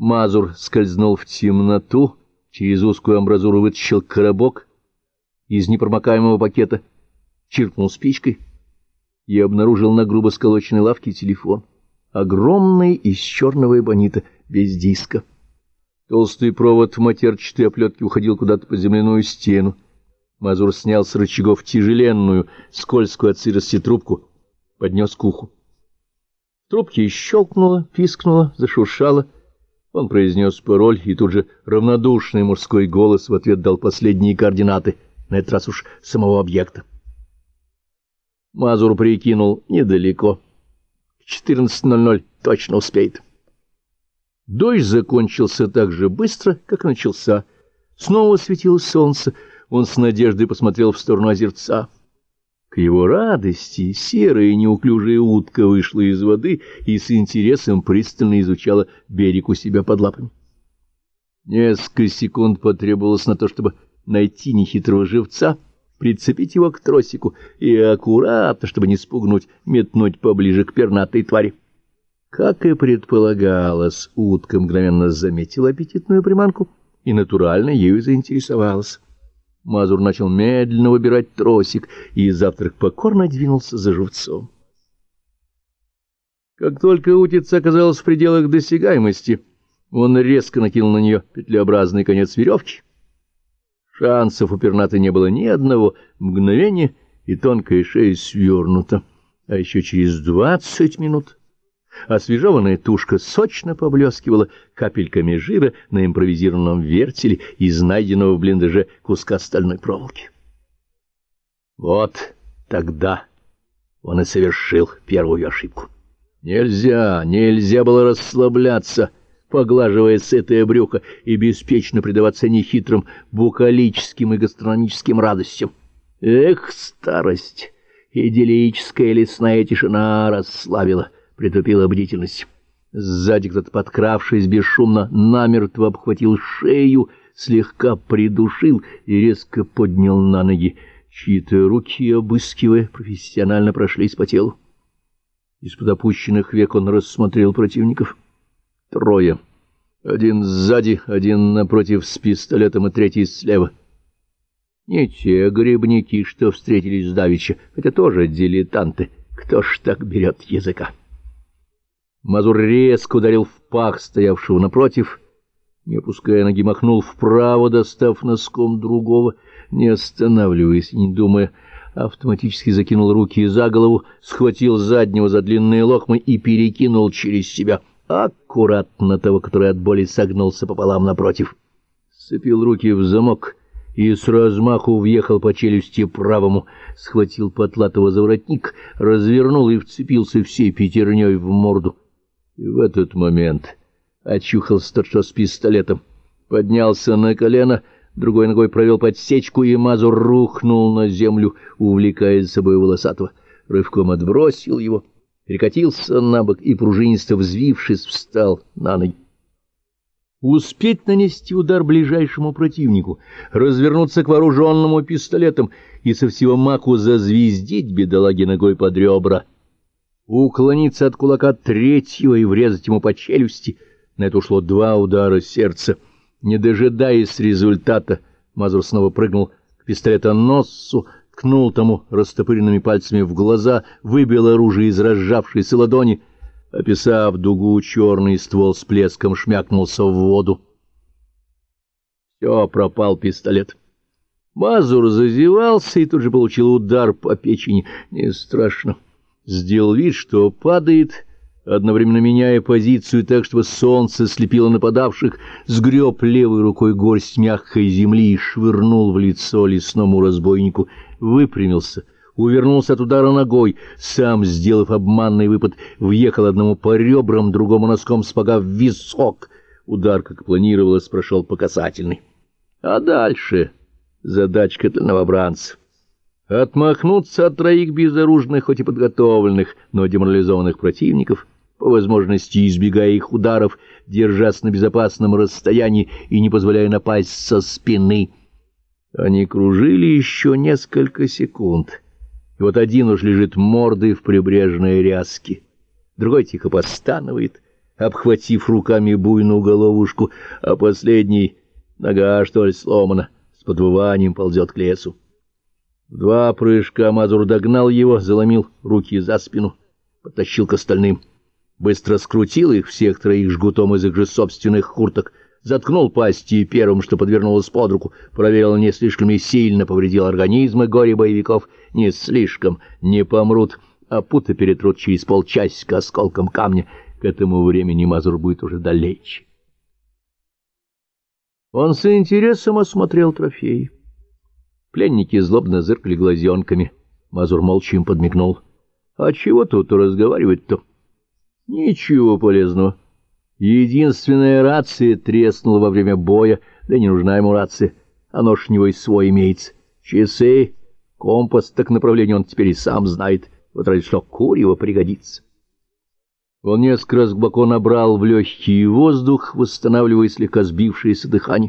Мазур скользнул в темноту, через узкую амбразуру вытащил коробок из непромокаемого пакета, чиркнул спичкой и обнаружил на грубо сколоченной лавке телефон. Огромный из черного эбонита, без диска. Толстый провод в матерчатой оплетке уходил куда-то под земляную стену. Мазур снял с рычагов тяжеленную, скользкую от сырости трубку, поднес к уху. Трубки щелкнуло, пискнуло, зашуршало. Он произнес пароль, и тут же равнодушный мужской голос в ответ дал последние координаты, на этот раз уж самого объекта. Мазур прикинул недалеко. К 14.00 точно успеет. Дождь закончился так же быстро, как начался. Снова светило солнце. Он с надеждой посмотрел в сторону озерца. К его радости серая неуклюжая утка вышла из воды и с интересом пристально изучала берег у себя под лапами. Несколько секунд потребовалось на то, чтобы найти нехитрого живца, прицепить его к тросику и аккуратно, чтобы не спугнуть, метнуть поближе к пернатой твари. Как и предполагалось, утка мгновенно заметила аппетитную приманку и натурально ею заинтересовалась. Мазур начал медленно выбирать тросик, и завтрак покорно двинулся за живцом. Как только утица оказалась в пределах досягаемости, он резко накинул на нее петлеобразный конец веревки. Шансов у пернаты не было ни одного мгновения, и тонкая шея свернута. А еще через двадцать минут Освежеванная тушка сочно поблескивала капельками жира на импровизированном вертеле из найденного в блиндаже куска стальной проволоки. Вот тогда он и совершил первую ошибку. Нельзя, нельзя было расслабляться, поглаживая сытое брюхо и беспечно предаваться нехитрым букалическим и гастрономическим радостям. Эх, старость! Идиллическая лесная тишина расслабила — притупила бдительность. Сзади кто-то, подкравшись бесшумно, намертво обхватил шею, слегка придушил и резко поднял на ноги. Чьи-то руки, обыскивая, профессионально прошлись по телу. Из-под опущенных век он рассмотрел противников. Трое. Один сзади, один напротив с пистолетом и третий слева. Не те грибники, что встретились с Давича, хотя тоже дилетанты. Кто ж так берет языка? Мазур резко ударил в пах стоявшего напротив, не опуская ноги, махнул вправо, достав носком другого, не останавливаясь, не думая, автоматически закинул руки за голову, схватил заднего за длинные лохмы и перекинул через себя аккуратно того, который от боли согнулся пополам напротив. Сцепил руки в замок и с размаху въехал по челюсти правому, схватил потлатого за воротник, развернул и вцепился всей пятерней в морду. И в этот момент очухался тот, с пистолетом, поднялся на колено, другой ногой провел подсечку, и Мазур рухнул на землю, увлекая за собой волосатого. Рывком отбросил его, перекатился на бок и, пружинисто взвившись, встал на ноги. Успеть нанести удар ближайшему противнику, развернуться к вооруженному пистолетам и со всего маку зазвездить бедолаги ногой под ребра — уклониться от кулака третьего и врезать ему по челюсти. На это ушло два удара сердца. Не дожидаясь результата, Мазур снова прыгнул к пистолетоносцу, ткнул тому растопыренными пальцами в глаза, выбил оружие из разжавшейся ладони, описав дугу, черный ствол с плеском шмякнулся в воду. Все, пропал пистолет. Мазур зазевался и тут же получил удар по печени. Не страшно сделал вид, что падает, одновременно меняя позицию так, чтобы солнце слепило нападавших, сгреб левой рукой горсть мягкой земли и швырнул в лицо лесному разбойнику, выпрямился, увернулся от удара ногой, сам, сделав обманный выпад, въехал одному по ребрам, другому носком спага в висок. Удар, как планировалось, прошел по касательной. А дальше задачка для новобранцев. Отмахнуться от троих безоружных, хоть и подготовленных, но деморализованных противников, по возможности избегая их ударов, держась на безопасном расстоянии и не позволяя напасть со спины. Они кружили еще несколько секунд, и вот один уж лежит мордой в прибрежной ряске, другой тихо постанывает — обхватив руками буйную головушку, а последний, нога, что ли, сломана, с подвыванием ползет к лесу. Два прыжка Мазур догнал его, заломил руки за спину, потащил к остальным, быстро скрутил их всех троих жгутом из их же собственных курток, заткнул пасти первым, что подвернулось под руку, проверил, не слишком ли сильно повредил организмы горе-боевиков, не слишком, не помрут, а путы перетрут через полчасика осколком камня. К этому времени Мазур будет уже далече. Он с интересом осмотрел трофеи. Пленники злобно зыркали глазенками. Мазур молча им подмигнул. — А чего тут разговаривать-то? — Ничего полезного. Единственная рация треснула во время боя, да не нужна ему рация. Оно ж у него и свой имеется. Часы, компас, так направление он теперь и сам знает. Вот ради что курево пригодится. Он несколько раз глубоко набрал в легкий воздух, восстанавливая слегка сбившееся дыхание.